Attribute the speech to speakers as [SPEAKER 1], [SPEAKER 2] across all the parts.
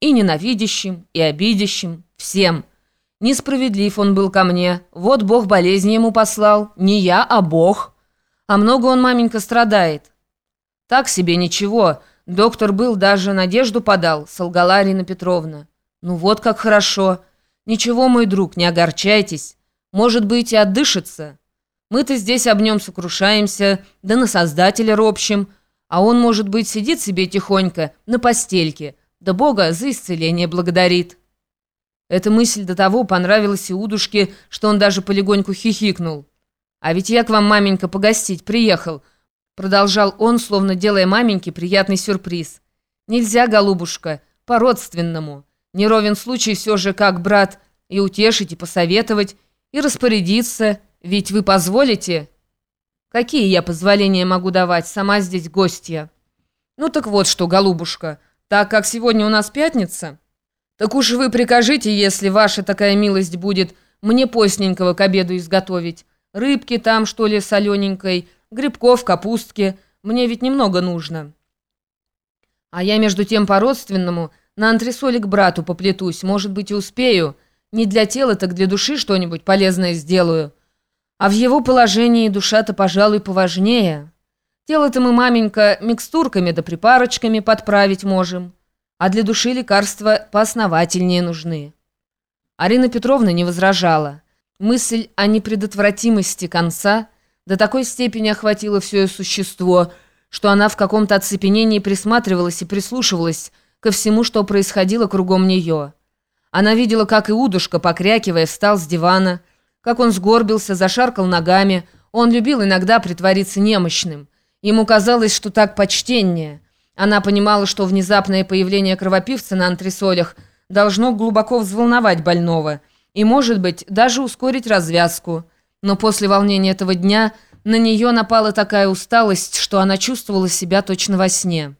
[SPEAKER 1] И ненавидящим, и обидящим, всем. Несправедлив он был ко мне. Вот Бог болезни ему послал. Не я, а Бог. А много он, маменька, страдает. Так себе ничего. Доктор был, даже надежду подал, солгала Арина Петровна. Ну вот как хорошо. Ничего, мой друг, не огорчайтесь. Может быть, и отдышится. Мы-то здесь об нем сокрушаемся, да на Создателя ропщим, а он, может быть, сидит себе тихонько на постельке, да Бога за исцеление благодарит». Эта мысль до того понравилась Иудушке, что он даже полегоньку хихикнул. «А ведь я к вам, маменька, погостить приехал», продолжал он, словно делая маменьке приятный сюрприз. «Нельзя, голубушка, по-родственному. Не ровен случай все же, как брат, и утешить, и посоветовать, и распорядиться, ведь вы позволите?» «Какие я позволения могу давать? Сама здесь гостья». «Ну так вот что, голубушка, так как сегодня у нас пятница, так уж вы прикажите, если ваша такая милость будет, мне постненького к обеду изготовить. Рыбки там, что ли, солененькой, грибков, капустки. Мне ведь немного нужно». «А я, между тем, по-родственному на антресоле к брату поплетусь, может быть, и успею. Не для тела, так для души что-нибудь полезное сделаю». А в его положении душа-то, пожалуй, поважнее. Тело-то мы, маменька, микстурками да припарочками подправить можем, а для души лекарства поосновательнее нужны. Арина Петровна не возражала. Мысль о непредотвратимости конца до такой степени охватила все ее существо, что она в каком-то оцепенении присматривалась и прислушивалась ко всему, что происходило кругом нее. Она видела, как Иудушка, покрякивая, встал с дивана, как он сгорбился, зашаркал ногами. Он любил иногда притвориться немощным. Ему казалось, что так почтеннее. Она понимала, что внезапное появление кровопивца на антресолях должно глубоко взволновать больного и, может быть, даже ускорить развязку. Но после волнения этого дня на нее напала такая усталость, что она чувствовала себя точно во сне.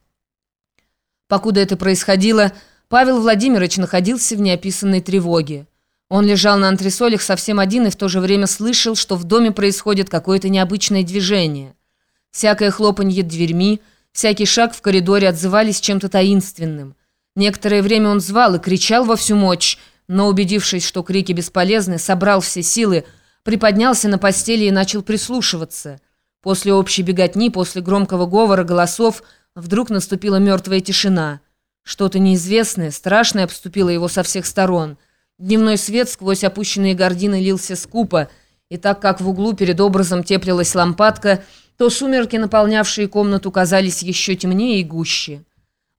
[SPEAKER 1] Покуда это происходило, Павел Владимирович находился в неописанной тревоге. Он лежал на антресолях совсем один и в то же время слышал, что в доме происходит какое-то необычное движение. Всякое хлопанье дверьми, всякий шаг в коридоре отзывались чем-то таинственным. Некоторое время он звал и кричал во всю мощь, но, убедившись, что крики бесполезны, собрал все силы, приподнялся на постели и начал прислушиваться. После общей беготни, после громкого говора голосов, вдруг наступила мертвая тишина. Что-то неизвестное, страшное обступило его со всех сторон – Дневной свет сквозь опущенные гардины лился скупо, и так как в углу перед образом теплилась лампадка, то сумерки, наполнявшие комнату, казались еще темнее и гуще.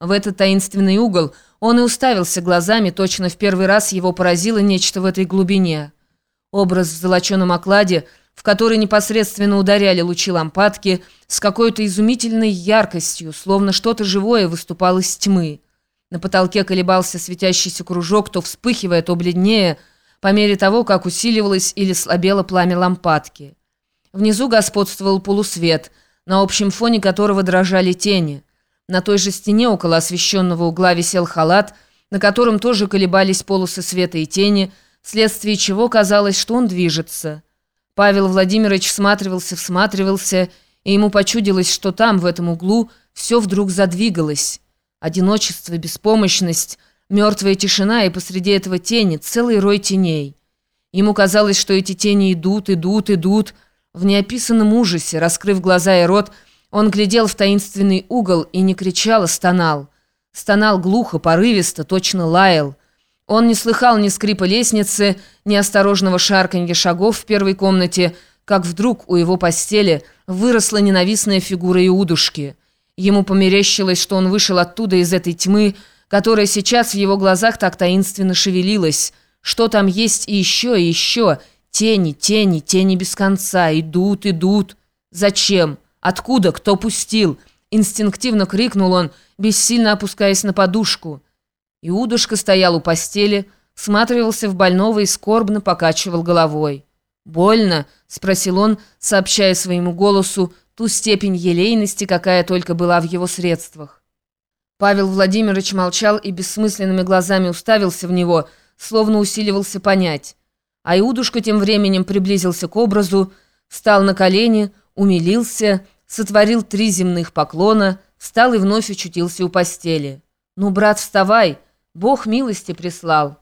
[SPEAKER 1] В этот таинственный угол он и уставился глазами, точно в первый раз его поразило нечто в этой глубине. Образ в золоченом окладе, в который непосредственно ударяли лучи лампадки, с какой-то изумительной яркостью, словно что-то живое выступало из тьмы. На потолке колебался светящийся кружок, то вспыхивая, то бледнее, по мере того, как усиливалось или слабело пламя лампадки. Внизу господствовал полусвет, на общем фоне которого дрожали тени. На той же стене около освещенного угла висел халат, на котором тоже колебались полосы света и тени, вследствие чего казалось, что он движется. Павел Владимирович всматривался, всматривался, и ему почудилось, что там, в этом углу, все вдруг задвигалось. Одиночество, беспомощность, мертвая тишина и посреди этого тени целый рой теней. Ему казалось, что эти тени идут, идут, идут. В неописанном ужасе, раскрыв глаза и рот, он глядел в таинственный угол и не кричал, а стонал. Стонал глухо, порывисто, точно лаял. Он не слыхал ни скрипа лестницы, ни осторожного шарканья шагов в первой комнате, как вдруг у его постели выросла ненавистная фигура Иудушки — Ему померещилось, что он вышел оттуда из этой тьмы, которая сейчас в его глазах так таинственно шевелилась. Что там есть и еще, и еще. Тени, тени, тени без конца. Идут, идут. Зачем? Откуда? Кто пустил? Инстинктивно крикнул он, бессильно опускаясь на подушку. Иудушка стоял у постели, всматривался в больного и скорбно покачивал головой. «Больно?» — спросил он, сообщая своему голосу ту степень елейности, какая только была в его средствах. Павел Владимирович молчал и бессмысленными глазами уставился в него, словно усиливался понять. А Иудушка тем временем приблизился к образу, встал на колени, умилился, сотворил три земных поклона, встал и вновь очутился у постели. «Ну, брат, вставай!» Бог милости прислал.